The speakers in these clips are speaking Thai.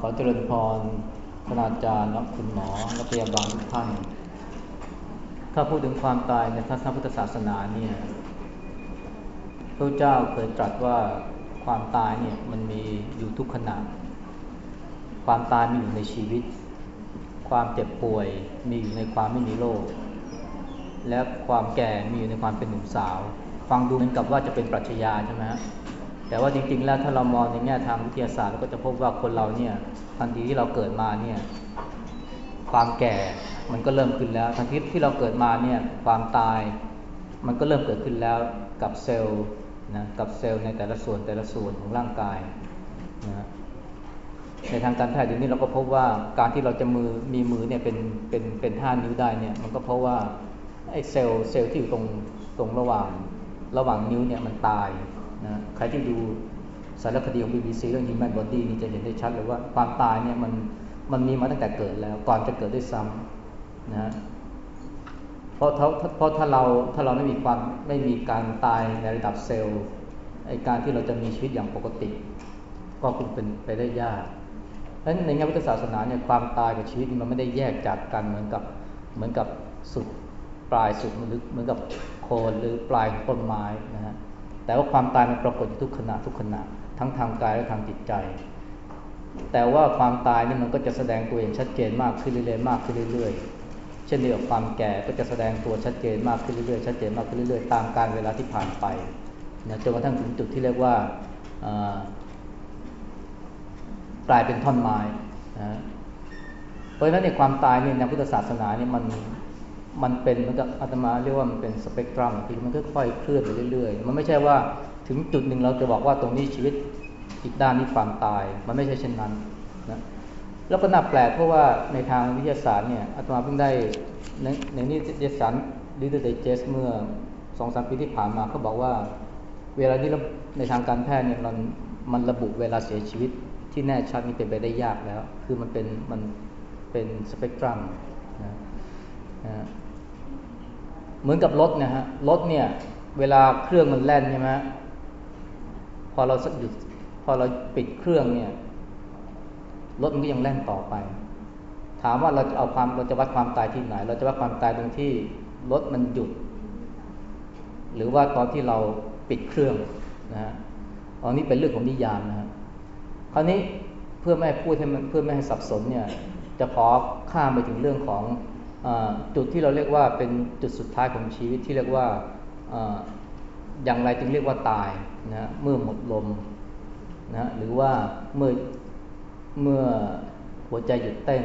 ขอเจริญพรคณาจารย์และคุณหมอและพยาบาลทุกท่าน ถ้าพูดถึงความตายในพระพุทธศาสนาเนี่ย พระเจ้าเคยตรัสว่าความตายเนี่ยมันมีอยู่ทุกขณะ ความตายมีอยู่ในชีวิต ความเจ็บป่วยมีอยู่ในความไม่มีโรค และความแก่มีอยู่ในความเป็นหนุ่มสาว ฟังดูเหมือนกับว่าจะเป็นปรัชญาใช่ไหมฮะ แต่ว่าจริงๆ แล้วถ้าเรามองในแง่ทางวิทยาศาสตร์เราก็จะพบว่าคนเราเนี่ยทันทีที่เราเกิดมาเนี่ยความแก่มันก็เริ่มขึ้นแล้วทันทีที่เราเกิดมาเนี่ยความตายมันก็เริ่มเกิดขึ้นแล้วกับเซลล์นะกับเซลล์ในแต่ละส่วนแต่ละส่วนของร่างกายนะในทางการแพทย์เดี๋ยวนี้เราก็พบว่าการที่เราจะมือมีมือเนี่ยเป็นเป็นเป็นท่านิ้วได้เนี่ยมันก็เพราะว่าไอ้เซลล์เซลล์ที่อยู่ตรงตรงระหว่างระหว่างนิ้วเนี่ยมันตาย นะใครที่ดูสารคดีของ BBC เรื่อง Human Body นี่จะเห็นได้ชัดเลยว่าความตายเนี่ยมันมันมีมาตั้งแต่เกิดแล้ว ก่อนจะเกิดด้วยซ้ำนะเพราะเพราะถ้าเราถ้าเราไม่มีความไม่มีการตายในระดับเซลล์ไอการที่เราจะมีชีวิตอย่างปกติ ก็คงเป็นไปได้ยากเพราะฉะนั้นในแง่พุทธศาสนาเนี่ยความตายกับชีวิตมันไม่ได้แยกจากกันเหมือนกับเหมือนกับสุดปลายสุดมันลึกเหมือนกับโคนหรือปลายต้นไม้นะฮะ แต่ว่าความตายมันปรากฏอยู่ทุกขณะทุกขณะทั้งทางกายและทางจิตใจ แต่ว่าความตายนี่มันก็จะแสดงตัวเองชัดเจนมากขึ้นเรื่อยๆมากขึ้นเรื่อยๆ เช่นเดียวกับความแก่ก็จะแสดงตัวชัดเจนมากขึ้นเรื่อยๆชัดเจนมากขึ้นเรื่อยๆตามการเวลาที่ผ่านไปนะจนกระทั่งถึงจุดที่เรียกว่ากลายเป็นท่อนไม้นะเพราะฉะนั้นในความตายเนี่ยในพุทธศาสนาเนี่ยมัน มันเป็นมันก็อาตมาเรียกว่ามันเป็นสเปกตรัมที่มันค่อยๆเคลื่อนไปเรื่อยๆ มันไม่ใช่ว่าถึงจุดหนึ่งเราจะบอกว่าตรงนี้ชีวิตอีกด้านนี้ความตาย มันไม่ใช่เช่นนั้นนะแล้วก็น่าแปลกเพราะว่าในทางวิทยาศาสตร์เนี่ยอาตมาเพิ่งได้ในในนิตยสารดิจิทัลเจสเมื่อสองสามปีที่ผ่านมาเขาบอกว่า เวลาที่ในทางการแพทย์เนี่ยมันมันระบุเวลาเสียชีวิตที่แน่ชัดนี่เป็นไปได้ยากแล้ว คือมันเป็นมันเป็นสเปกตรัมนะนะ เหมือนกับรถนะฮะรถเนี่ย เวลาเครื่องมันแล่นใช่ไหมพอเราหยุดพอเราปิดเครื่องเนี่ยรถมันก็ยังแล่นต่อไป ถามว่าเราจะเอาความเราจะวัดความตายที่ไหน เราจะวัดความตายตรงที่รถมันหยุด หรือว่าตอนที่เราปิดเครื่องนะฮะอันนี้เป็นเรื่องของนิยามนะฮะคราวนี้เพื่อไม่ให้พูดให้มันเพื่อไม่ให้สับสนเนี่ย จะขอข้ามไปถึงเรื่องของ จุดที่เราเรียกว่าเป็นจุดสุดท้ายของชีวิตที่เรียกว่าอย่างไรจึงเรียกว่าตายนะเมื่อหมดลมนะหรือว่าเมื่อเมื่อหัวใจหยุดเต้น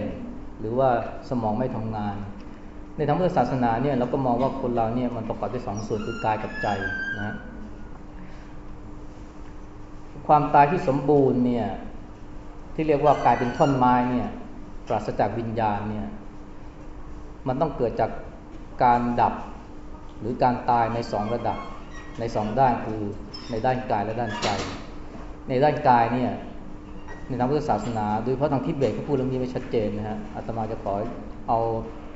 หรือว่าสมองไม่ทำงาน ในทางพุทธศาสนาเนี่ยเราก็มองว่าคนเราเนี่ยมันประกอบด้วยสองส่วนคือกายกับใจนะความตายที่สมบูรณ์เนี่ยที่เรียกว่ากายเป็นท่อนไม้เนี่ยปราศจากวิญญาณเนี่ย มันต้องเกิดจากการดับหรือการตายในสองระดับในสองด้านคือในด้านกายและด้านใจ ในด้านกายเนี่ยในทางพุทธศาสนาโดยเฉพาะทางทิเบตเขาพูดเรื่องนี้ไว้ชัดเจนนะฮะอาตมาจะขอเอา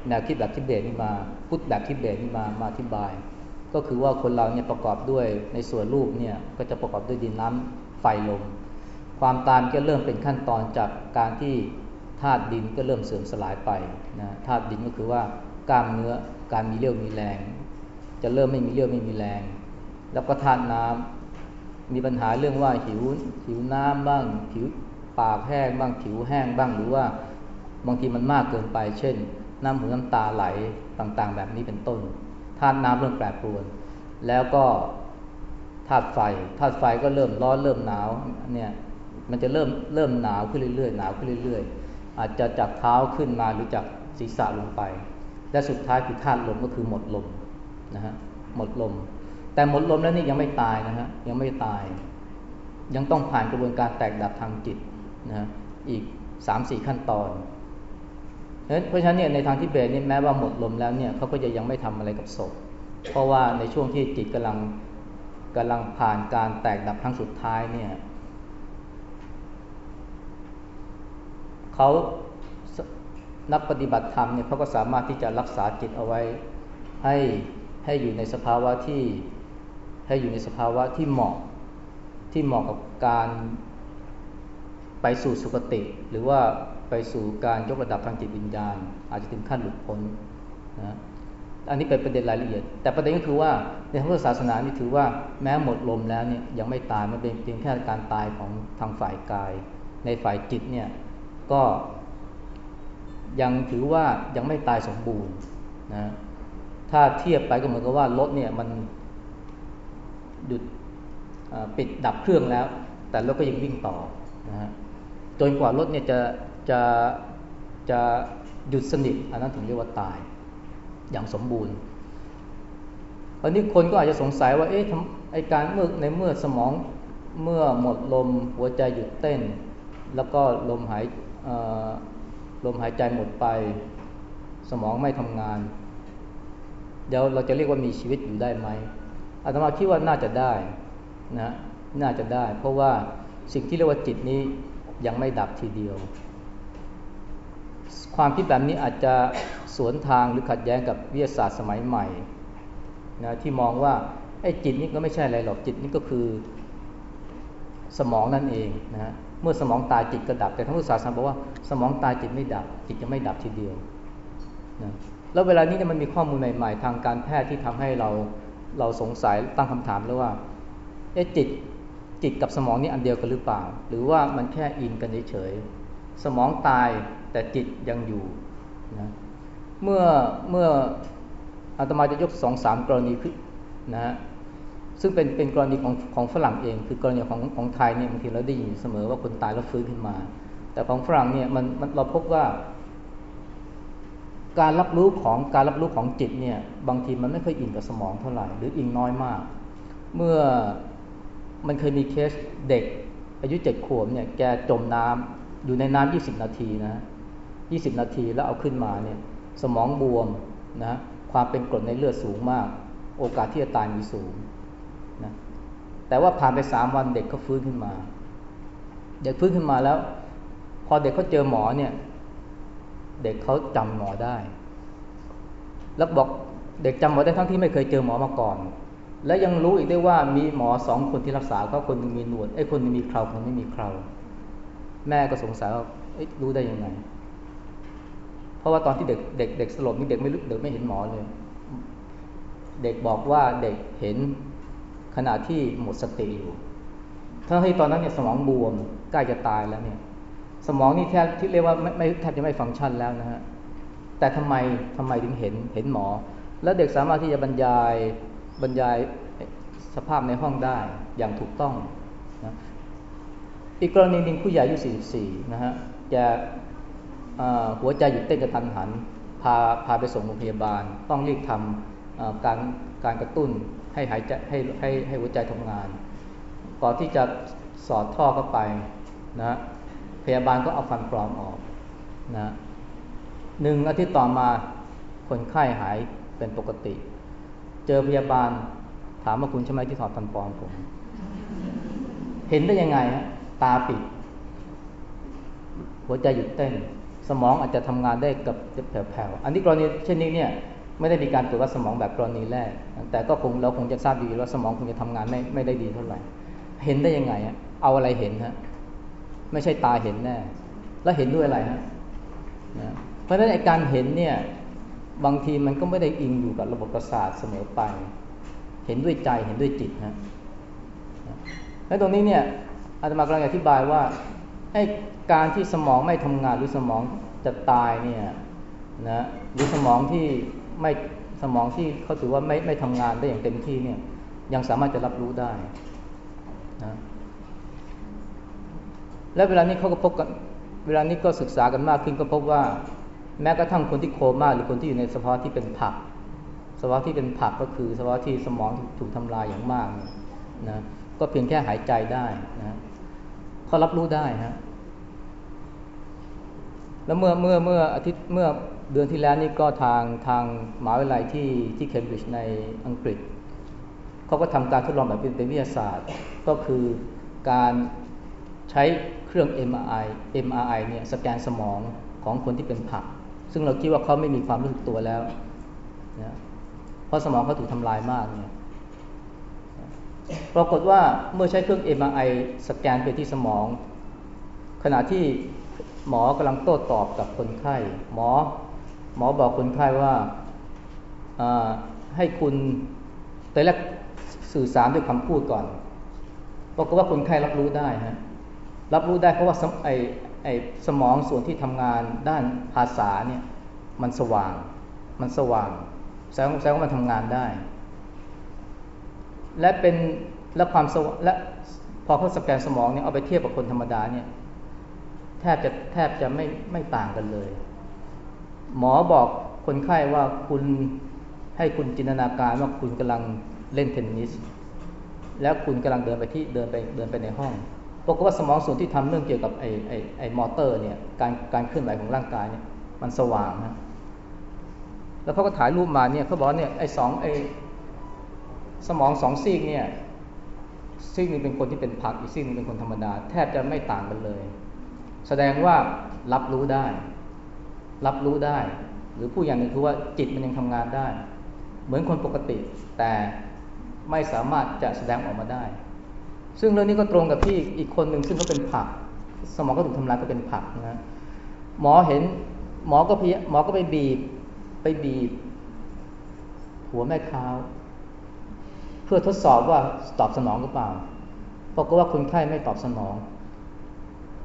แนวคิดแบบทิเบตนี่มาพูดแบบทิเบตนี่มามาอธิบาย ก็คือว่าคนเราเนี่ยประกอบด้วยในส่วนรูปเนี่ยก็จะประกอบด้วยดินน้ำไฟลมความตายก็เริ่มเป็นขั้นตอนจากการที่ ธาตุดินก็เริ่มเสื่อมสลายไปนะธาตุดินก็คือว่ากล้ามเนื้อการมีเรี่ยวมีแรง จะเริ่มไม่มีเรี่ยวไม่มีแรง แล้วก็ทานน้ำมีปัญหาเรื่องว่าหิวหิวน้ำบ้างผิวปากแห้งบ้างผิวแห้งบ้างหรือว่าบางทีมันมากเกินไป เช่น น้ำหูน้ำตาไหลต่างๆ แบบนี้เป็นต้นธาตุน้ำเริ่มแปรปรวน แล้วก็ธาตุไฟธาตุไฟก็เริ่มร้อนเริ่มหนาวเนี่ยมันจะเริ่มเริ่มหนาวขึ้นเรื่อยๆหนาวขึ้นเรื่อยๆ อาจจะจากเท้าขึ้นมาหรือจากศีรษะลงไป และสุดท้ายคือธาตุลมก็คือหมดลมนะฮะหมดลม แต่หมดลมแล้วนี่ยังไม่ตายนะฮะยังไม่ตาย ยังต้องผ่านกระบวนการแตกดับทางจิตนะอีกสามสี่ขั้นตอน เพราะฉะนั้นเนี่ยในทางที่เบสนี่แม้ว่าหมดลมแล้วเนี่ยเขาก็จะยังไม่ทำอะไรกับศพ เพราะว่าในช่วงที่จิตกำลังกำลังผ่านการแตกดับครั้งสุดท้ายเนี่ย เขานักปฏิบัติธรรมเนี่ยเขาก็สามารถที่จะรักษาจิตเอาไว้ ให้ให้อยู่ในสภาวะที่ให้อยู่ในสภาวะที่เหมาะที่เหมาะกับการไปสู่สุคติ หรือว่าไปสู่การยกระดับทางจิตวิญญาณ อาจจะถึงขั้นหลุดพ้นนะอันนี้เป็นประเด็นรายละเอียด แต่ประเด็นก็คือว่าในทางพุทธศาสนานี่ถือว่าแม้หมดลมแล้วเนี่ยยังไม่ตายมันเป็นเพียงแค่การตายของทางฝ่ายกาย ในฝ่ายจิตเนี่ย ก็ยังถือว่ายังไม่ตายสมบูรณ์นะถ้าเทียบไปก็เหมือนกับว่ารถเนี่ยมันหยุดปิดดับเครื่องแล้ว แต่รถก็ยังวิ่งต่อนะฮะจนกว่ารถเนี่ยจะจะจะหยุดสนิทอันนั้นถึงเรียกว่าตายอย่างสมบูรณ์ตอนนี้คนก็อาจจะสงสัยว่าเอ๊ะไอการเมื่อในเมื่อสมองเมื่อหมดลมหัวใจหยุดเต้น แล้วก็ลมหาย ลมหายใจหมดไป สมองไม่ทำงาน เดี๋ยวเราจะเรียกว่ามีชีวิตอยู่ได้ไหมอาตมาคิดว่าน่าจะได้นะน่าจะได้ เพราะว่าสิ่งที่เรียกว่าจิตนี้ยังไม่ดับทีเดียว ความคิดแบบนี้อาจจะสวนทางหรือขัดแย้งกับวิทยาศาสตร์สมัยใหม่นะที่มองว่าไอ้จิตนี้ก็ไม่ใช่อะไรหรอกจิตนี้ก็คือสมองนั่นเองนะ เมื่อสมองตายจิตก็ดับ แต่ท่างพุทธศาสนาบอกว่าสมองตายจิตไม่ดับ จิตจะไม่ดับทีเดียวนะแล้วเวลานี้เนี่ยมันมีข้อมูลใหม่ ๆ ทางการแพทย์ที่ทำให้เราเราสงสัยตั้งคำถามแล้วว่าเอ๊ะจิตจิตกับสมองนี่อันเดียวกันหรือเปล่า หรือว่ามันแค่อินกันเฉยๆสมองตายแต่จิตยังอยู่นะเมื่อเมื่ออาตมาจะยกสองสามกรณีนะ ซึ่งเป็นเป็นกรณีของของฝรั่งเอง คือกรณีของของไทยเนี่ยบางทีเราได้ยินเสมอว่าคนตายแล้วฟื้นขึ้นมา แต่ของฝรั่งเนี่ยมันมันเราพบว่า การรับรู้ของการรับรู้ของจิตเนี่ยบางทีมันไม่ค่อยอินกับสมองเท่าไหร่หรืออินน้อยมาก เมื่อมันเคยมีเคสเด็ก อายุเจ็ดขวบเนี่ยแกจมน้ำอยู่ในน้ำยี่สิบนาทีนะยี่สิบนาทีแล้วเอาขึ้นมาเนี่ยสมองบวมนะความเป็นกรดในเลือดสูงมาก โอกาสที่จะตายมีสูง แต่ว่าผ่านไปสามวันเด็กก็ฟื้นขึ้นมา เด็กฟื้นขึ้นมาแล้ว พอเด็กเขาเจอหมอเนี่ย เด็กเขาจำหมอได้ แล้วบอกเด็กจำหมอได้ทั้งที่ไม่เคยเจอหมอมาก่อน และยังรู้อีกได้ว่ามีหมอสองคนที่รักษาก็คนนึงมีหนวดไอ้คนนึงมีเคราคนไม่มีเคราแม่ก็สงสัยว่ารู้ได้ยังไง เพราะว่าตอนที่เด็กเด็กเด็กสลบนี่เด็กไม่รู้เด็กไม่เห็นหมอเลย เด็กบอกว่าเด็กเห็น ขณะที่หมดสติอยู่ทั้งที่ตอนนั้นเนี่ยสมองบวมใกล้จะตายแล้วเนี่ย สมองนี่แทบที่เรียกว่าไม่แทบจะไม่ฟังก์ชันแล้วนะฮะแต่ทำไมทำไมถึงเห็นเห็นหมอ แล้วเด็กสามารถที่จะบรรยายบรรยายสภาพในห้องได้อย่างถูกต้องนะอีกกรณีหนึ่งผู้ใหญ่อายุ 44 นะฮะจะหัวใจหยุดเต้นกระทันหัน พาพาไปส่งโรงพยาบาล ต้องรีบทำการการกระตุ้น ให้หายใจให้ให้ให้หัวใจทำงาน ก่อนที่จะสอดท่อเข้าไปนะพยาบาลก็เอาฟันปลอมออกนะหนึ่งอาทิตย์ต่อมาคนไข้หายเป็นปกติ เจอพยาบาลถามว่าคุณใช่ไหมที่ถอดฟันปลอมผม เห็นได้ยังไงฮะตาปิด หัวใจหยุดเต้น สมองอาจจะทำงานได้กับแผ่วๆอันนี้กรณีเช่นนี้เนี่ย ไม่ได้มีการตรวจวัดสมองแบบกรณีแรก แต่ก็คงเราคงจะทราบดีว่าสมองคงจะทำงานไม่ไม่ได้ดีเท่าไหร่ เห็นได้ยังไงเอาอะไรเห็นฮะไม่ใช่ตาเห็นแน่แล้วเห็นด้วยอะไรฮะนะเพราะฉะนั้นไอการเห็นเนี่ยบางทีมันก็ไม่ได้อิงอยู่กับระบบประสาทเสมอไป เห็นด้วยใจเห็นด้วยจิตฮะแล้วตรงนี้เนี่ยอาตมากำลังอธิบายว่าไอ้การที่สมองไม่ทำงานหรือสมองจะตายเนี่ยนะหรือสมองที่ ไม่สมองที่เขาถือว่าไม่ไม่ทำงานได้อย่างเต็มที่เนี่ย ยังสามารถจะรับรู้ได้นะและเวลานี้เขาก็พบกันเวลานี้ก็ศึกษากันมากขึ้นก็พบว่า แม้กระทั่งคนที่โคม่าหรือคนที่อยู่ในสภาวะที่เป็นผักสภาวะที่เป็นผักก็คือสภาวะที่สมองถูกทำลายอย่างมากนะก็เพียงแค่หายใจได้นะเขารับรู้ได้ฮะ แล้วเมื่อเมื่อเมื่ออาทิตย์เมื่อเดือนที่แล้วนี่ก็ทางทางมหาวิทยาลัยที่ที่เคมบริดจ์ในอังกฤษเขาก็ทำการทดลองแบบเป็นวิทยาศาสตร์ ก็คือการใช้เครื่อง MRI MRI เนี่ยสแกนสมองของคนที่เป็นผัก ซึ่งเราคิดว่าเขาไม่มีความรู้สึกตัวแล้วนะเพราะสมองเขาถูกทำลายมากเนี่ยปรากฏว่าเมื่อใช้เครื่อง MRI สแกนไปที่สมอง ขณะที่ หมอกำลังโต้ตอบกับคนไข้ หมอ หมอบอกคนไข้ว่าให้คุณแต่แรกสื่อสารด้วยคำพูดก่อนบอกว่าคนไข้รับรู้ได้ฮะรับรู้ได้เพราะว่าไอไอสมองส่วนที่ทำงานด้านภาษาเนี่ยมันสว่าง มันสว่างแสดงแสดงว่ามันทำงานได้ และเป็นและความสว่างและพอเขาสแกนสมองเนี่ยเอาไปเทียบกับคนธรรมดาเนี่ย แทบจะแทบจะไม่ไม่ต่างกันเลย หมอบอกคนไข้ว่าคุณให้คุณจินตนาการว่าคุณกำลังเล่นเทนนิส แล้วคุณกำลังเดินไปที่เดินไปเดินไปในห้องปรากฏว่าสมองส่วนที่ทำเรื่องเกี่ยวกับไอ้ไอ้ไอ้มอเตอร์เนี่ยการการเคลื่อนไหวของร่างกายเนี่ยมันสว่างนะแล้วเขาก็ถ่ายรูปมาเนี่ยเขาบอกเนี่ยไอ้สองไอ้สมองสองซีกเนี่ยซีกนึงเป็นคนที่เป็นผักอีกซีกนึงเป็นคนธรรมดา แทบจะไม่ต่างกันเลย แสดงว่ารับรู้ได้ รับรู้ได้ หรือผู้อย่างนึ่งคือว่าจิตมันยังทำงานได้ เหมือนคนปกติ แต่ไม่สามารถจะแสดงออกมาได้ ซึ่งเรื่องนี้ก็ตรงกับที่อีกคนหนึ่งซึ่งเขาเป็นผัก สมองก็ถูกทำลายก็เป็นผักนะหมอเห็นหมอก็พีหมอก็ไปบีบไปบีบ หัวแม่เท้า เพื่อทดสอบว่าตอบสนองหรือเปล่าปรากฏว่าคนไข้ไม่ตอบสนอง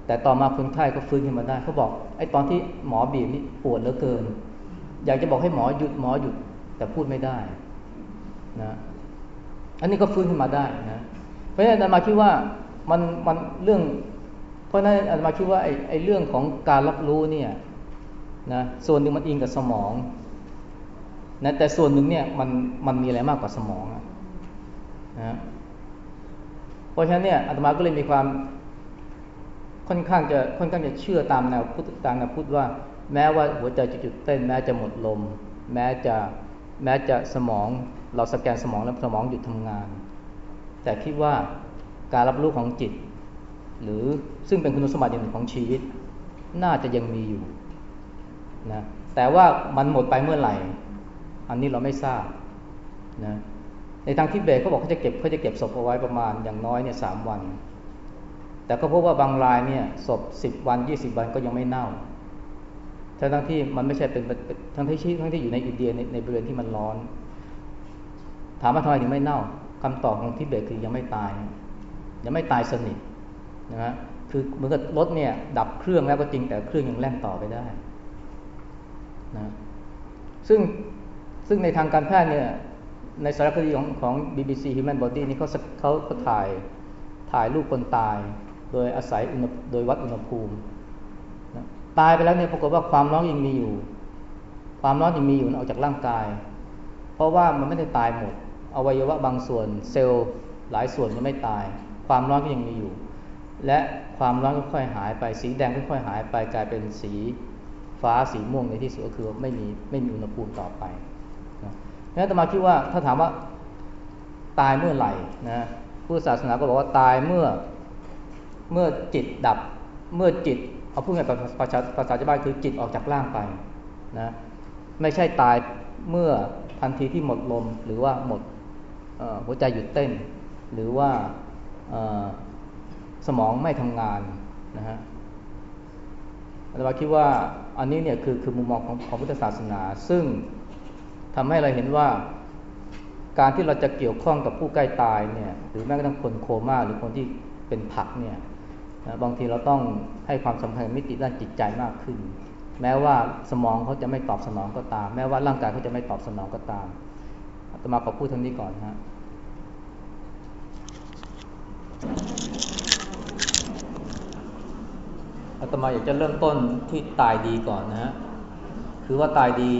แต่ต่อมาคนไข้ก็ฟื้นขึ้นมาได้เขาบอกไอ้ตอนที่หมอบีบนี่ปวดเหลือเกิน อยากจะบอกให้หมอหยุดหมอหยุด แต่พูดไม่ได้นะอันนี้ก็ฟื้นขึ้นมาได้นะเพราะฉะนั้นอามาคิดว่ามันมันเรื่อง เพราะฉะนั้นอามาคิดว่าไอ้ไอ้เรื่องของการรับรู้เนี่ยนะส่วนหนึ่งมันอิงกับสมองนะแต่ส่วนหนึ่งเนี่ยมันมันมีอะไรมากกว่าสมองนะเพราะฉะนั้นเนี่ยอาตมาก็เลยมีความ ค่อนข้างจะค่อนข้างจะเชื่อตามแนวพุทธตามแนวพุทธว่า แม้ว่าหัวใจจะจุดเต้น แม้จะหมดลม แม้จะแม้จะสมองเราสแกนสมองแล้วสมองหยุดทำงาน แต่คิดว่าการรับรู้ของจิต หรือซึ่งเป็นคุณสมบัติอย่างหนึ่งของชีวิต น่าจะยังมีอยู่นะแต่ว่ามันหมดไปเมื่อไหร่ อันนี้เราไม่ทราบนะในทางทิเบตเขาบอกเขาจะเก็บเขาจะเก็บศพเอาไว้ประมาณอย่างน้อยเนี่ยสามวัน แต่ก็พบว่าบางรายเนี่ยศพสิบวันยี่สิบวันก็ยังไม่เน่า ทั้งที่มันไม่ใช่เป็นทั้งที่ชี้ทั้งที่อยู่ในอินเดียในในบริเวณที่มันร้อน ถามว่าทำไมถึงไม่เน่าคำตอบของทิเบตคือยังไม่ตาย ยังไม่ตายสนิทนะฮะคือเหมือนกับรถเนี่ยดับเครื่องแล้วก็จริงแต่เครื่องยังแล่นต่อไปได้นะซึ่งซึ่งในทางการแพทย์เนี่ยในสารคดีของของ BBC Human Body นี่เขาเขาเขาถ่ายถ่ายรูปคนตาย โดยอาศัยโดยวัดอุณหภูมินะตายไปแล้วเนี่ยปรากฏว่าความร้อนยังมีอยู่ ความร้อนยังมีอยู่ออกจากร่างกาย เพราะว่ามันไม่ได้ตายหมด อวัยวะบางส่วนเซลล์หลายส่วนยังไม่ตาย ความร้อนก็ยังมีอยู่ และความร้อนก็ค่อยหายไป สีแดงก็ค่อยหายไปกลายเป็นสีฟ้าสีม่วงในที่สุดก็คือไม่มีไม่มีอุณหภูมิต่อไปนั้นตมาคิดว่าถ้าถามว่าตายเมื่อไหร่นะผู้ศาสนาก็บอกว่าตายเมื่อ เมื่อจิตดับเมื่อจิตเอาพูดง่ายภาษาภาษาชาวบ้านคือจิตออกจากร่างไปนะไม่ใช่ตายเมื่อทันทีที่หมดลมหรือว่าหมดหัวใจหยุดเต้น หรือว่าสมองไม่ทำงานนะฮะอาจารย์คิดว่าอันนี้เนี่ยคือคือมุมมองของของพุทธศาสนา ซึ่งทำให้เราเห็นว่าการที่เราจะเกี่ยวข้องกับผู้ใกล้ตายเนี่ยหรือแม้กระทั่งคนโคม่าหรือคนที่เป็นผักเนี่ย บางทีเราต้องให้ความสำคัญมิติด้านจิตใจมากขึ้น แม้ว่าสมองเขาจะไม่ตอบสนองก็ตาม แม้ว่าร่างกายเขาจะไม่ตอบสนองก็ตามอาตมาขอพูดทั้งนี้ก่อนนะอาตมาอยากจะเริ่มต้นที่ตายดีก่อนนะฮะคือว่าตายดี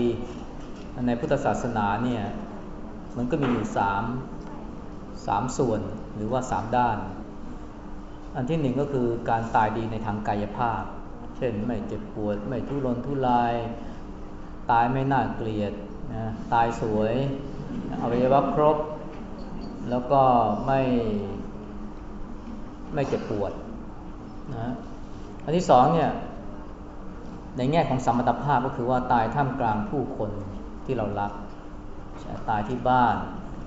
ในพุทธศาสนาเนี่ย มันก็มีอยู่สามสามส่วนหรือว่าสามด้าน อันที่หนึ่งก็คือการตายดีในทางกายภาพ เช่นไม่เจ็บปวด ไม่ทุรนทุราย ตายไม่น่าเกลียดนะตายสวยอวัยวะครบ แล้วก็ไม่ไม่เจ็บปวดนะอันที่สองเนี่ยในแง่ของสมรรถภาพก็คือว่าตายท่ามกลางผู้คนที่เรารัก ตายที่บ้าน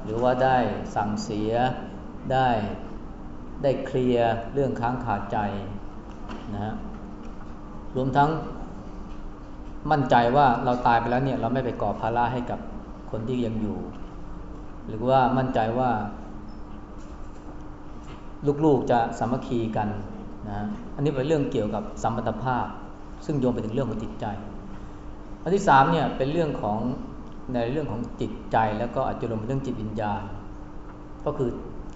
หรือว่าได้สั่งเสียได้ ได้เคลียร์เรื่องค้างขาดใจนะฮะรวมทั้งมั่นใจว่าเราตายไปแล้วเนี่ย เราไม่ไปก่อภาระให้กับคนที่ยังอยู่ หรือว่ามั่นใจว่า ลูกๆจะสามัคคีกันนะอันนี้เป็นเรื่องเกี่ยวกับสัมพันธภาพ ซึ่งโยงไปถึงเรื่องของจิตใจ อันที่สามเนี่ยเป็นเรื่องของในเรื่องของจิตใจแล้วก็อาจจะรวมไปถึงจิตวิญญาณ ก็คือ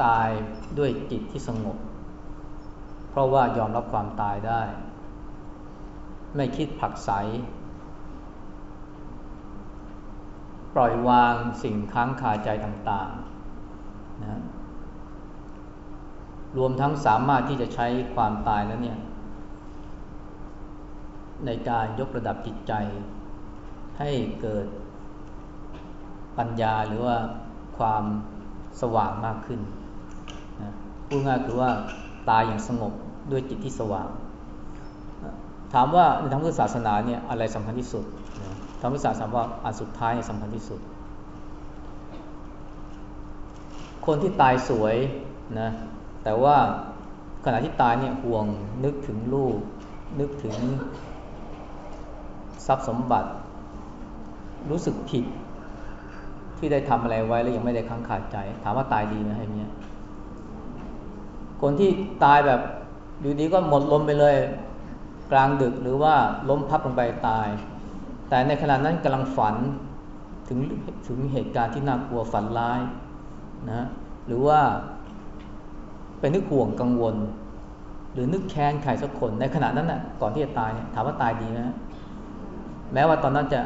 ตายด้วยจิตที่สงบ เพราะว่ายอมรับความตายได้ ไม่คิดผักใส ปล่อยวางสิ่งค้างคาใจต่างๆนะรวมทั้งสามารถที่จะใช้ความตายแล้วเนี่ยในการยกระดับจิตใจ ให้เกิดปัญญาหรือว่าความสว่างมากขึ้น พูดง่ายคือว่าตายอย่างสงบด้วยจิตที่สว่าง ถามว่าในทางพุทธศาสนาเนี่ยอะไรสำคัญที่สุดธรรมศาสตร์สาว่าอันสุดท้ายสำคัญที่สุด คนที่ตายสวยนะแต่ว่าขณะที่ตายเนี่ยห่วงนึกถึงลูก นึกถึงทรัพย์สมบัติ รู้สึกผิดที่ได้ทำอะไรไว้แล้วยังไม่ได้ค้างขาดใจ ถามว่าตายดีไหมให้เนี้ย คนที่ตายแบบอยู่ดีก็หมดลมไปเลย กลางดึกหรือว่าล้มพับลงไปตาย แต่ในขณะนั้นกำลังฝันถึงถึงเหตุการณ์ที่น่ากลัวฝันร้ายนะหรือว่าเป็นนึกห่วงกังวล หรือนึกแค้นใครสักคนในขณะนั้นนะ่ะก่อนที่จะตายเนี่ยถามว่าตายดีไหมแม้ว่าตอนนั้นจะ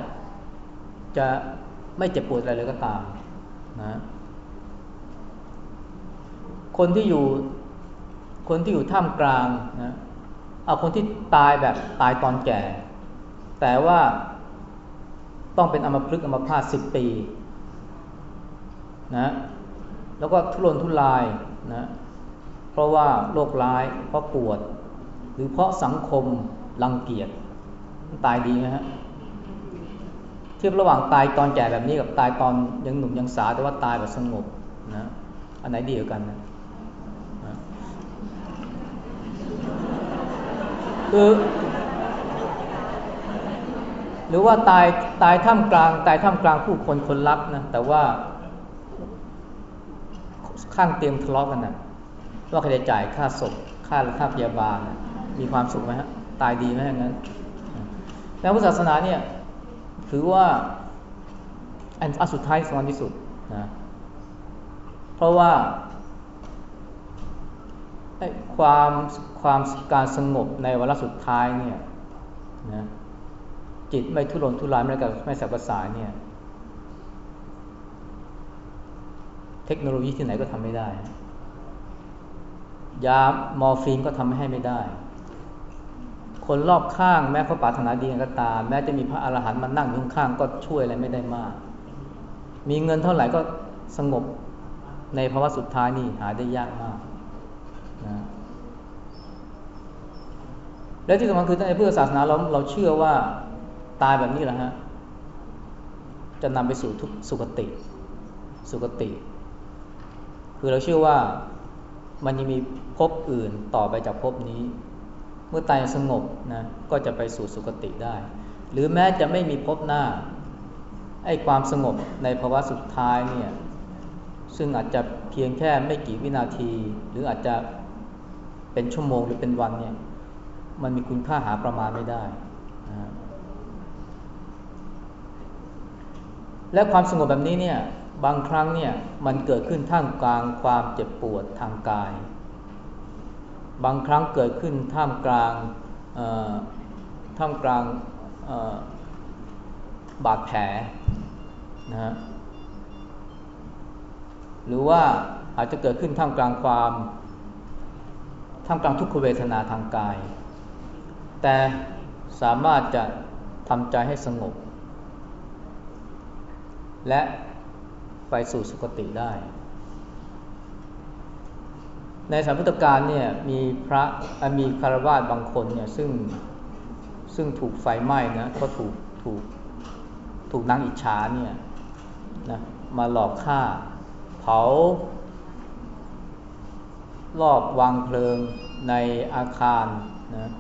จะไม่เจ็บปวดอะไรเลยก็ตามนะคนที่อยู่ คนที่อยู่ท่ามกลางนะเอาคนที่ตายแบบตายตอนแก่ แต่ว่าต้องเป็นอมพลึกอมพาตสิบปีนะแล้วก็ทุรนทุรายนะเพราะว่าโรคร้ายเพราะปวด หรือเพราะสังคมรังเกียจตายดีไหมฮะเทียบระหว่างตายตอนแก่แบบนี้กับตายตอนยังหนุ่มยังสาวแต่ว่าตายแบบสงบนะอันไหนดีกว่ากันนะ คือหรือว่าตายตายท่ามกลาง ตายท่ามกลางผู้คนคนรักนะแต่ว่า ข้างเตียงทะเลาะกันนะว่าใครจะจ่ายค่าศพค่าค่าพยาบาลนะมีความสุขไหมฮะตายดีไหมอย่างนั้นแล้วพุทธศาสนาเนี่ยถือว่าอันสุดท้ายสำคัญที่สุดนะเพราะว่า ความความการสงบในวาระสุดท้ายเนี่ยนะจิตไม่ทุรนทุรายไม่กับไม่สับสายเนี่ยเทคโนโลยีที่ไหนก็ทำไม่ได้ ยามอร์ฟีนก็ทำให้ไม่ได้ คนรอบข้างแม้เขาปรารถนาดีก็ตามแม้จะมีพระอรหันต์มานั่งอยู่ข้างก็ช่วยอะไรไม่ได้มาก มีเงินเท่าไหร่ก็สงบในภาวะสุดท้ายนี่หาได้ยากมาก นะและที่สำคัญคือในพื่อศาสนาเราเราเชื่อว่าตายแบบนี้แหละฮะจะนำไปสู่ทุกสุคติ สุคติ คือเราเชื่อว่ามันยังมีภพอื่นต่อไปจากภพนี้ เมื่อตายสงบนะก็จะไปสู่สุคติได้ หรือแม้จะไม่มีภพหน้าไอ้ความสงบในภาวะสุดท้ายเนี่ยซึ่งอาจจะเพียงแค่ไม่กี่วินาที หรืออาจจะ เป็นชั่วโมงหรือเป็นวันเนี่ย มันมีคุณค่าหาประมาณไม่ได้นะและความสงบแบบนี้เนี่ยบางครั้งเนี่ยมันเกิดขึ้นท่ามกลางความเจ็บปวดทางกาย บางครั้งเกิดขึ้นท่ามกลางท่ามกลางบาดแผลนะฮะหรือว่าอาจจะเกิดขึ้นท่ามกลางความ ท่ามกลางทุกขเวทนาทางกาย แต่สามารถจะทำใจให้สงบ และไปสู่สุคติได้ ในสมัยพุทธกาลเนี่ยมีพระมีคารวาสบางคนเนี่ยซึ่งซึ่งถูกไฟไหม้นะก็ถูกถูกถูกนางอิจฉาเนี่ยนะมาหลอกฆ่า เผา รอบวางเพลิงในอาคารนะ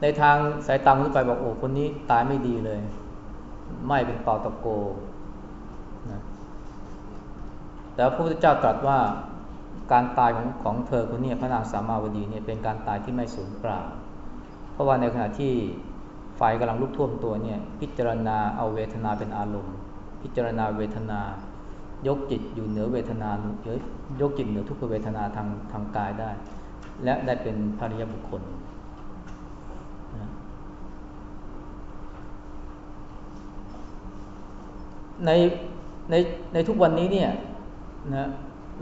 ในทางสายตามนุษยไปบอกโอ้คนนี้ตายไม่ดีเลยไม่เป็นเป่าตะโกนะแต่พระพุทธเจ้าตรัสว่าการตายของของเธอคนนี้พระนางสามาวดีเนี่ยเป็นการตายที่ไม่สูญเปล่า เพราะว่าในขณะที่ไฟกำลังลุกท่วมตัวเนี่ยพิจารณาเอาเวทนาเป็นอารมณ์ พิจารณาเวทนา ยกจิตอยู่เหนือเวทนาเยยกจิตเหนือทุกขเวทนาทางทางกายได้ และได้เป็นภริยบุคคลในในในทุกวันนี้เนี่ยนะ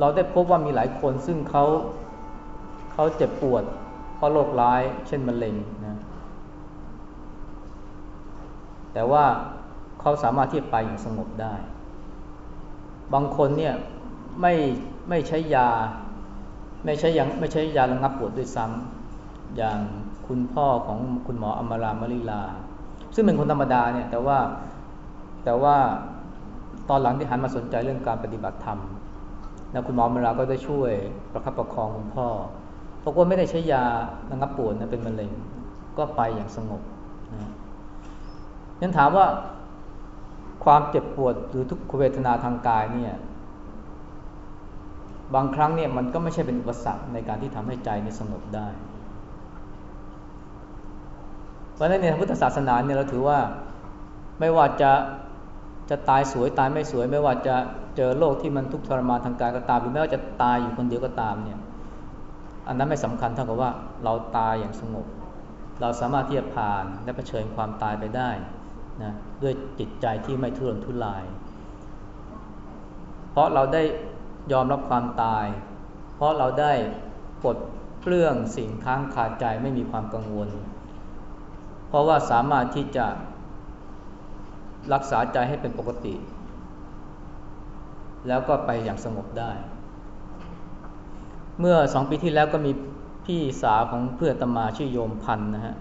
เราได้พบว่ามีหลายคนซึ่งเขาเขาเจ็บปวด เพราะโรคร้าย เช่นมะเร็งนะแต่ว่าเขาสามารถที่จะไปอย่างสงบได้ บางคนเนี่ยไม่ไม่ใช้ยา ไม่ใช้ยังไม่ใช้ยาระงับปวดด้วยซ้ำอย่างคุณพ่อของคุณหมออมรามลิลา ซึ่งเป็นคนธรรมดาเนี่ยแต่ว่าแต่ว่าตอนหลังที่หันมาสนใจเรื่องการปฏิบัติธรรมแล้วคุณหมอมราก็ได้ช่วยประคับประคองคุณพ่อเพราะว่าไม่ได้ใช้ยาระงับปวดนะเป็นมะเร็งก็ไปอย่างสงบนะนั้นถามว่า ความเจ็บปวดหรือทุกขเวทนาทางกายเนี่ยบางครั้งเนี่ยมันก็ไม่ใช่เป็นอุปสรรคในการที่ทำให้ใจนี่สงบได้ เพราะฉะนั้นในพุทธศาสนาเนี่ยเราถือว่าไม่ว่าจะจะตายสวยตายไม่สวย ไม่ว่าจะเจอโลกที่มันทุกข์ทรมานทางกายก็ตามหรือแม้ว่าจะตายอยู่คนเดียวก็ตามเนี่ยอันนั้นไม่สำคัญเท่ากับว่าเราตายอย่างสงบ เราสามารถที่จะผ่านและะเผชิญความตายไปได้ นะด้วยจิตใจที่ไม่ทุรนทุราย เพราะเราได้ยอมรับความตาย เพราะเราได้ปลดเปลื้องสิ่งค้างคาใจไม่มีความกังวล เพราะว่าสามารถที่จะรักษาใจให้เป็นปกติ แล้วก็ไปอย่างสงบได้ เมื่อสองปีที่แล้วก็มีพี่สาวของเพื่อนตมาชื่อโยมพันนะฮะ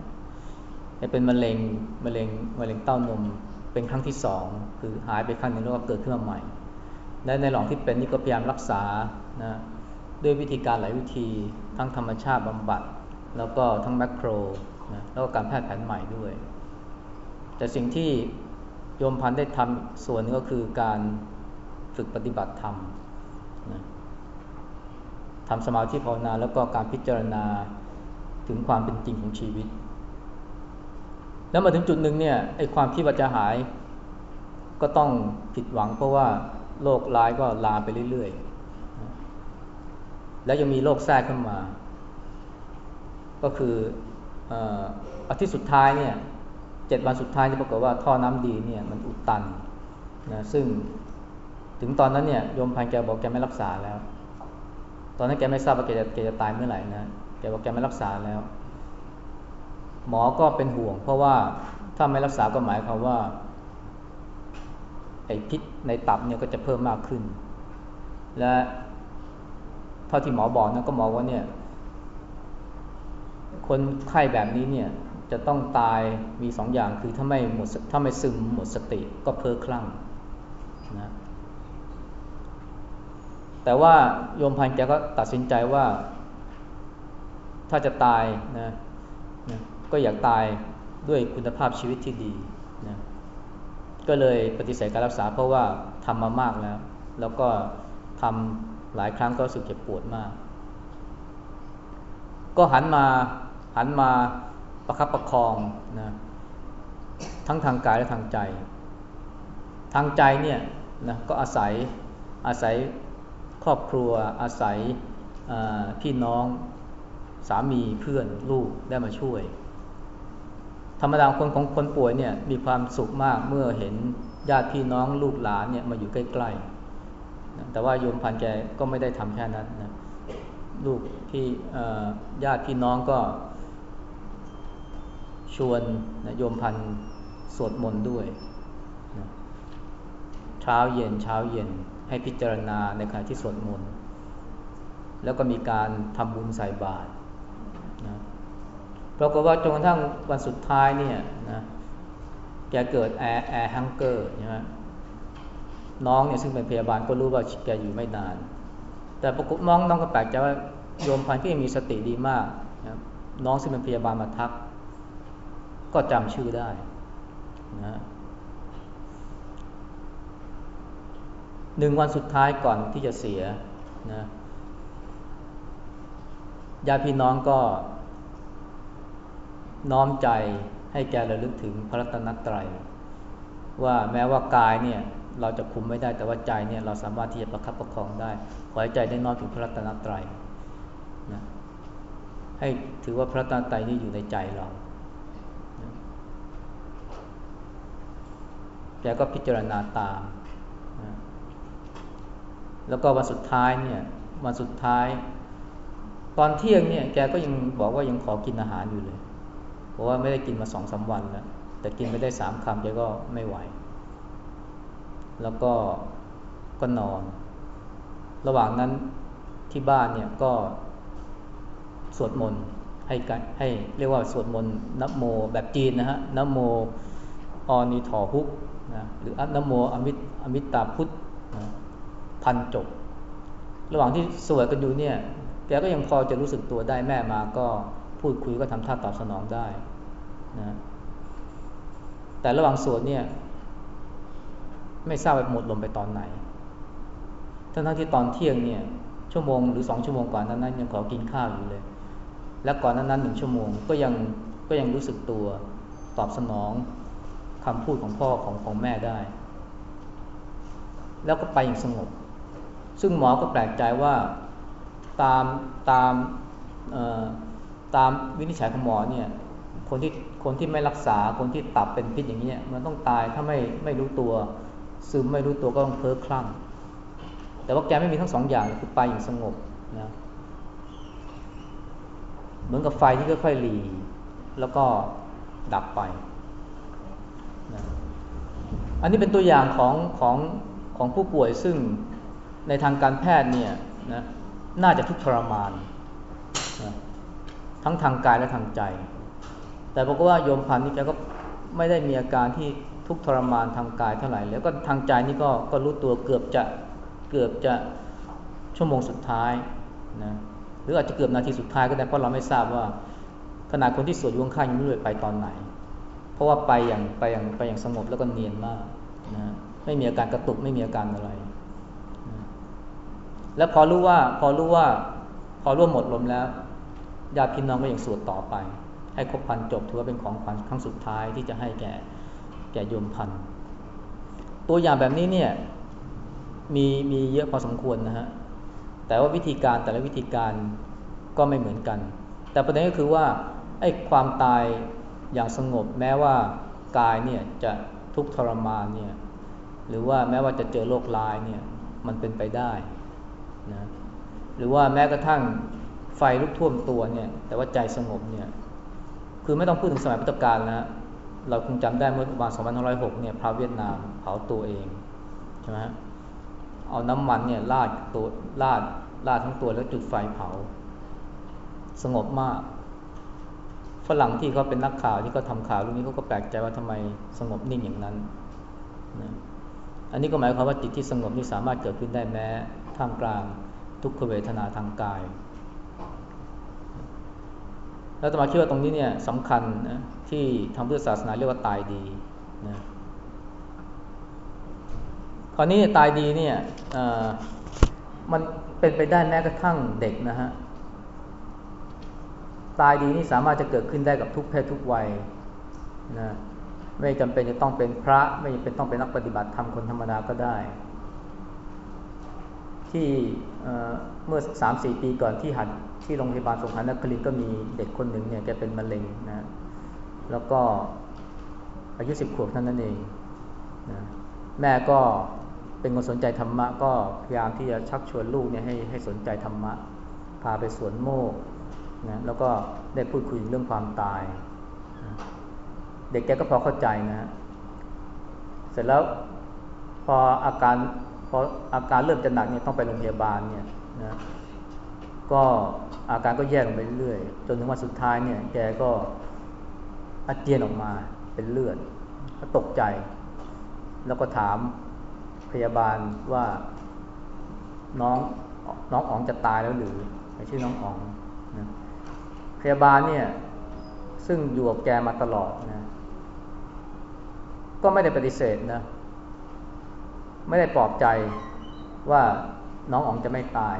เป็นมะเร็งมะเร็งมะเร็งเต้านมเป็นครั้งที่สองคือหายไปครั้งหนึ่งแล้วก็เกิดขึ้นมาใหม่ และในหลองที่เป็นนี่ก็พยายามรักษานะด้วยวิธีการหลายวิธีทั้งธรรมชาติบำบัด แล้วก็ทั้งแมคโครนะแล้วก็การแพทย์แผนใหม่ด้วย แต่สิ่งที่โยมพันได้ทำส่วนนึงก็คือการฝึกปฏิบัติธรรมนะทำสมาธิภาวนาแล้วก็การพิจารณาถึงความเป็นจริงของชีวิต แล้วมาถึงจุดหนึ่งเนี่ยไอ้ความคิดว่าจะหาย ก็ต้องผิดหวังเพราะว่าโรคร้ายก็ลาไปเรื่อยๆ แล้วยังมีโรคแทรกขึ้นมา ก็คืออาทิตย์สุดท้ายเนี่ยเจ็ดวันสุดท้ายที่ปรากฏว่าท่อน้ำดีเนี่ยมันอุดตันนะซึ่งถึงตอนนั้นเนี่ยโยมพันแกบอกแกไม่รักษาแล้ว ตอนนั้นแกไม่ทราบว่าแกจะแกจะตายเมื่อไหร่นะแกบอกแกไม่รักษาแล้ว หมอก็เป็นห่วง เพราะว่าถ้าไม่รักษาก็หมายความว่าไอพิษในตับเนี่ยก็จะเพิ่มมากขึ้น และเท่าที่หมอบอกนะก็หมอว่าเนี่ย คนไข้แบบนี้เนี่ยจะต้องตายมีสองอย่างคือถ้าไม่หมดถ้าไม่ซึมหมดสติก็เพ้อคลั่งนะแต่ว่าโยมพันแกก็ตัดสินใจว่า ถ้าจะตายนะ ก็อยากตายด้วยคุณภาพชีวิตที่ดีนะก็เลยปฏิเสธการรักษาเพราะว่าทำมามากแล้ว แล้วก็ทำหลายครั้งก็รู้สึกเจ็บปวดมาก ก็หันมาหันมาประคับประคองนะทั้งทางกายและทางใจ ทางใจเนี่ยนะก็อาศัยอาศัยครอบครัวอาศัยพี่น้องสามีเพื่อนลูกได้มาช่วย ธรรมดาคนของคนป่วยเนี่ยมีความสุขมากเมื่อเห็นญาติพี่น้องลูกหลานเนี่ยมาอยู่ใกล้ๆ แต่ว่าโยมพันแกก็ไม่ได้ทำแค่นั้นนะลูกพี่ญาติพี่น้องก็ชวนนะโยมพันสวดมนต์ด้วยนะเช้าเย็นเช้าเย็นให้พิจารณาในขณะที่สวดมนต์ แล้วก็มีการทำบุญใส่บาตร ปรากฏว่าจนกระทั่งวันสุดท้ายเนี่ยนะแกเกิด air air hunger ใช่ไหมน้องเนี่ยซึ่งเป็นพยาบาลก็รู้ว่าแกอยู่ไม่นาน แต่ปรากฏน้องน้องก็แปลกใจว่าโยมพันที่มีสติดีมากนะน้องซึ่งเป็นพยาบาลมาทัก ก็จำชื่อได้นะหนึ่งวันสุดท้ายก่อนที่จะเสียนะญาติพี่น้องก็ น้อมใจให้แกระลึกถึงพระรัตนตรัย ว่าแม้ว่ากายเนี่ยเราจะคุมไม่ได้แต่ว่าใจเนี่ยเราสามารถที่จะประคับประคองได้ ขอให้ใจได้น้อมถึงพระรัตนตรัยนะให้ถือว่าพระรัตนตรัยนี่อยู่ในใจเราแกก็พิจารณาตามนะแล้วก็วันสุดท้ายเนี่ยวันสุดท้าย ตอนเที่ยงเนี่ยแกก็ยังบอกว่ายังขอกินอาหารอยู่เลย เพราะว่าไม่ได้กินมาสองสาวันแล้วแต่กินไม่ได้สามคำแกก็ไม่ไหว แล้วก็ก็นอน ระหว่างนั้นที่บ้านเนี่ยก็สวดมนต์ให้กันให้เรียกว่าสวดมนต์นับโมแบบจีนนะฮะนับโมออนิถอพุกนะหรืออันโมอมิตอมิตาพุทธนะพันจบ ระหว่างที่สวดกันอยู่เนี่ยแกก็ยังพอจะรู้สึกตัวได้แม่มาก็ พูดคุยก็ทำท่าตอบสนองได้นะแต่ระหว่างสวดเนี่ย ไม่ทราบไปหมดลมไปตอนไหนทั้งที่ตอนเที่ยงเนี่ย ชั่วโมงหรือสองชั่วโมงก่อนนั้นนั้นยังขอกินข้าวอยู่เลย และก่อนนั้นนั้นหนึ่งชั่วโมงก็ยังก็ยังรู้สึกตัวตอบสนองคำพูดของพ่อของของแม่ได้ แล้วก็ไปอย่างสงบ ซึ่งหมอก็แปลกใจว่าตามตาม ตามวินิจฉัยของหมอเนี่ยคนที่คนที่ไม่รักษาคนที่ตับเป็นพิษอย่างนี้มันต้องตายถ้าไม่ไม่รู้ตัว ซึมไม่รู้ตัวก็ต้องเพ้อคลั่ง แต่ว่าแกไม่มีทั้งสองอย่างคือไปอย่างสงบนะเหมือนกับไฟที่ค่อยๆหลีแล้วก็ดับไปนะอันนี้เป็นตัวอย่างของของของผู้ป่วยซึ่งในทางการแพทย์เนี่ยนะน่าจะทุกทรมานนะ ทั้งทางกายและทางใจ แต่บอกว่าโยมพันนี่แกก็ไม่ได้มีอาการที่ทุกทรมานทางกายเท่าไหร่ แล้วก็ทางใจนี่ก็ก็รู้ตัวเกือบจะเกือบจะชั่วโมงสุดท้ายนะหรืออาจจะเกือบนาทีสุดท้ายก็ได้เพราะเราไม่ทราบว่าขนาดคนที่สวดยวงข้างยังไม่รู้ไปตอนไหน เพราะว่าไปอย่างไปอย่างไปอย่างสงบแล้วก็เนียนมากนะไม่มีอาการกระตุกไม่มีอาการอะไรนะแล้วพอรู้ว่าพอรู้ว่า พอร่วมหมดลมแล้ว ญาติพี่น้องก็ยังสวดต่อไป ให้ครบพันจบถือว่าเป็นของขวัญครั้งสุดท้ายที่จะให้แก่แก่โยมพันตัวอย่างแบบนี้เนี่ยมีมีเยอะพอสมควรนะฮะแต่ว่าวิธีการแต่ละวิธีการก็ไม่เหมือนกัน แต่ประเด็นก็คือว่าไอ้ความตายอย่างสงบแม้ว่ากายเนี่ยจะทุกข์ทรมานเนี่ยหรือว่าแม้ว่าจะเจอโรคลายเนี่ยมันเป็นไปได้นะหรือว่าแม้กระทั่ง ไฟลุกท่วมตัวเนี่ย แต่ว่าใจสงบเนี่ย คือไม่ต้องพูดถึงสมัยพุทธกาลนะเราคงจำได้เมื่อประมาณ2506เนี่ยพระเวียดนามเผาตัวเองใช่ไหมเอาน้ำมันเนี่ยลาดตัวลาดลาดทั้งตัวแล้วจุดไฟเผา สงบมาก ฝรั่งที่เขาเป็นนักข่าวที่เขาทาข่าวเรื่องนี้เขาก็แปลกใจว่าทำไมสงบนิ่งอย่างนั้นนะอันนี้ก็หมายความว่าจิตที่สงบนี่สามารถเกิดขึ้นได้แม้ท่ามกลางทุกขเวทนาทางกาย แล้วตมาคิดว่าตรงนี้เนี่ยสำคัญนะที่ทางพุทธศาสนาเรียกว่าตายดีนะคราวนี้ตายดีเนี่ยมันเป็นไปได้แม้กระทั่งเด็กนะฮะตายดีนี่สามารถจะเกิดขึ้นได้กับทุกเพศทุกวัยนะไม่จำเป็นจะต้องเป็นพระ ไม่จำเป็นต้องเป็นนักปฏิบัติธรรมคนธรรมดาก็ได้ ที่เมื่อสามสี่ปีก่อนที่หัด ที่โรงพยาบาลสงขลานครินก็มีเด็กคนหนึ่งเนี่ยแกเป็นมะเร็งนะแล้วก็อายุสิบขวบเท่านั้นเองนะแม่ก็เป็นคนสนใจธรรมะ ก็พยายามที่จะชักชวนลูกเนี่ยให้ให้สนใจธรรมะ พาไปสวนโมกนะแล้วก็ได้พูดคุยเรื่องความตายนะเด็กแกก็พอเข้าใจนะ เสร็จแล้วพออาการพออาการเริ่มจะหนักเนี่ยต้องไปโรงพยาบาลเนี่ยนะ ก็อาการก็แย่ลงไปเรื่อยจนถึงวันสุดท้ายเนี่ยแกก็อาเจียนออกมาเป็นเลือดก็ตกใจ แล้วก็ถามพยาบาลว่าน้องน้องอ๋องจะตายแล้วหรือชื่อน้องอ๋องนะพยาบาลเนี่ย ซึ่งอยู่กับแกมาตลอดนะก็ไม่ได้ปฏิเสธนะ ไม่ได้ปลอบใจว่าน้องอ๋องจะไม่ตาย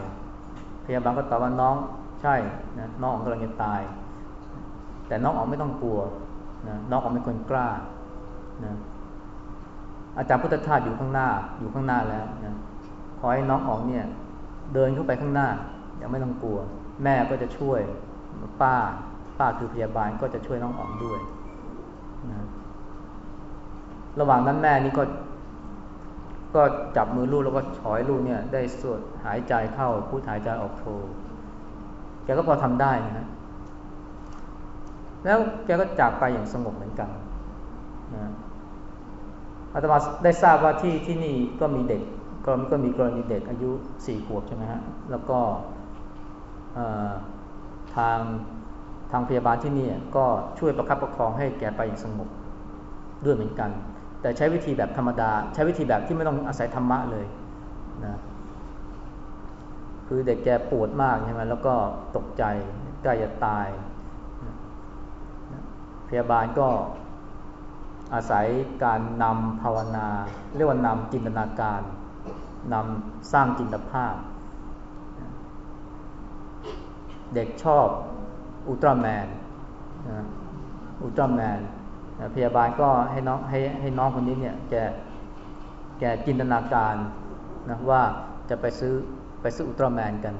พยาบาลก็ตอบว่าน้องใช่นะน้องอ๋องกำลังจะตาย แต่น้องอ๋องไม่ต้องกลัวนะน้องอ๋องเป็นคนกล้านะอาจารย์พุทธทาสอยู่ข้างหน้า อยู่ข้างหน้าแล้วนะขอให้น้องอ๋องเนี่ย เดินเข้าไปข้างหน้าอย่าไม่ต้องกลัว แม่ก็จะช่วยป้า ป้าคือพยาบาลก็จะช่วยน้องอ๋องด้วยนะระหว่างนั้นแม่นี่ก็ ก็จับมือลูกแล้วก็ฉอยลูกเนี่ย ได้สวดหายใจเข้าพูดหายใจออกโทแกก็พอทำได้นะ แล้วแกก็จากไปอย่างสงบเหมือนกันนะอาตมาได้ทราบว่าที่ที่นี่ก็มีเด็กก็ก็มีกรณีเด็กอายุสี่ขวบใช่ไหมฮะ แล้วก็ทางทางพยาบาลที่นี่ก็ช่วยประคับประคองให้แกไปอย่างสงบด้วยเหมือนกัน แต่ใช้วิธีแบบธรรมดา ใช้วิธีแบบที่ไม่ต้องอาศัยธรรมะเลยนะคือเด็กแกปวดมากใช่ไหมแล้วก็ตกใจใกล้จะตาย พยาบาลก็อาศัยการนำภาวนา เรียกว่านำจินตนาการนำสร้างจินตภาพ เด็กชอบอุลตร้าแมนอุลตร้าแมน พยาบาลก็ให้น้องให้ให้น้องคนนี้เนี่ยแกแกจินตนาการนะว่าจะไปซื้อไปซื้ออุลตร้าแมนกัน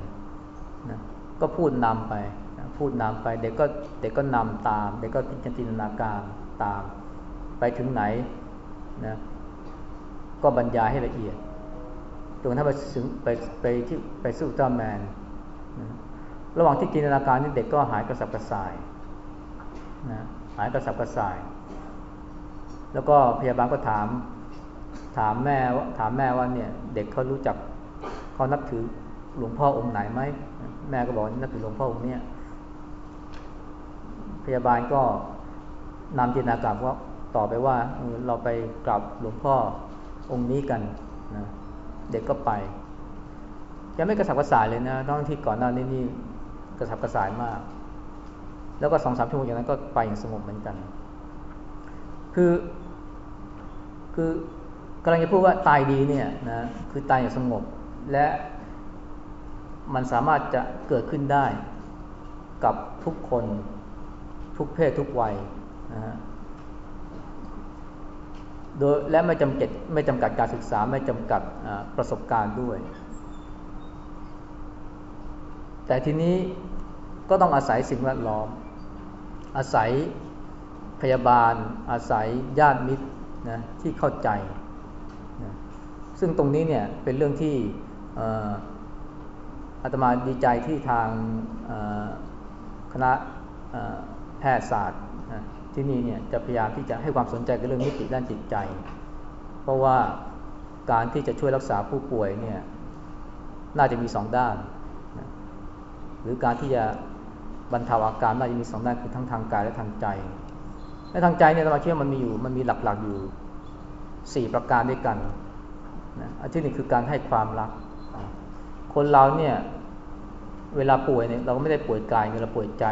นะก็พูดนำไปนะพูดนำไปเด็กก็เด็กก็นำตาม เด็กก็จินตนาการตาม ไปถึงไหนนะก็บรรยายให้ละเอียดจนถ้าไปถึงไปไปที่ไปสู้อุลตร้าแมนนะระหว่างที่จินตนาการนี่เด็กก็หายกระสับกระส่ายนะหายกระสับกระส่าย แล้วก็พยาบาลก็ถาม ถามแม่ว่าถามแม่ว่าเนี่ย เด็กเขารู้จักเขานับถือหลวงพ่อองค์ไหนไหมแม่ก็บอกนับถือหลวงพ่อองค์เนี้ยพยาบาลก็นำจินตนาการว่าต่อไปว่าเราไปกราบหลวงพ่อองค์นี้กันนะเด็กก็ไปยังไม่กระสับกระส่ายเลยนะต้องที่ก่อนหน้านี้นี่กระสับกระส่ายมาก แล้วก็สองสามชั่วโมงอย่างนั้นก็ไปอย่างสงบเหมือนกัน คือ คือกำลังจะพูดว่าตายดีเนี่ยนะคือตายอย่างสงบ และมันสามารถจะเกิดขึ้นได้กับทุกคนทุกเพศทุกวัยนะฮะโดยและไม่จำกัดไม่จำกัดการศึกษาไม่จำกัดประสบการณ์ด้วย แต่ทีนี้ก็ต้องอาศัยสิ่งแวดล้อม อาศัยพยาบาล อาศัยญาติมิตร นะที่เข้าใจนะซึ่งตรงนี้เนี่ยเป็นเรื่องที่อาตมาดีใจที่ทางคณะแพทยศาสตร์ที่นี่เนี่ยจะพยายามที่จะให้ความสนใจกับเรื่องมิติด้านจิตใจ เพราะว่าการที่จะช่วยรักษาผู้ป่วยเนี่ยน่าจะมีสองด้านนะหรือการที่จะบรรเทาอาการน่าจะมีสองด้านคือทั้งทางกายและทางใจ ในทางใจเนี่ยเราคิดว่ามันมีอยู่ มันมีหลักๆอยู่สี่ประการด้วยกันนะอันที่หนึ่งคือการให้ความรัก คนเราเนี่ยเวลาป่วยเนี่ยเราก็ไม่ได้ป่วยกายเราป่วยใจ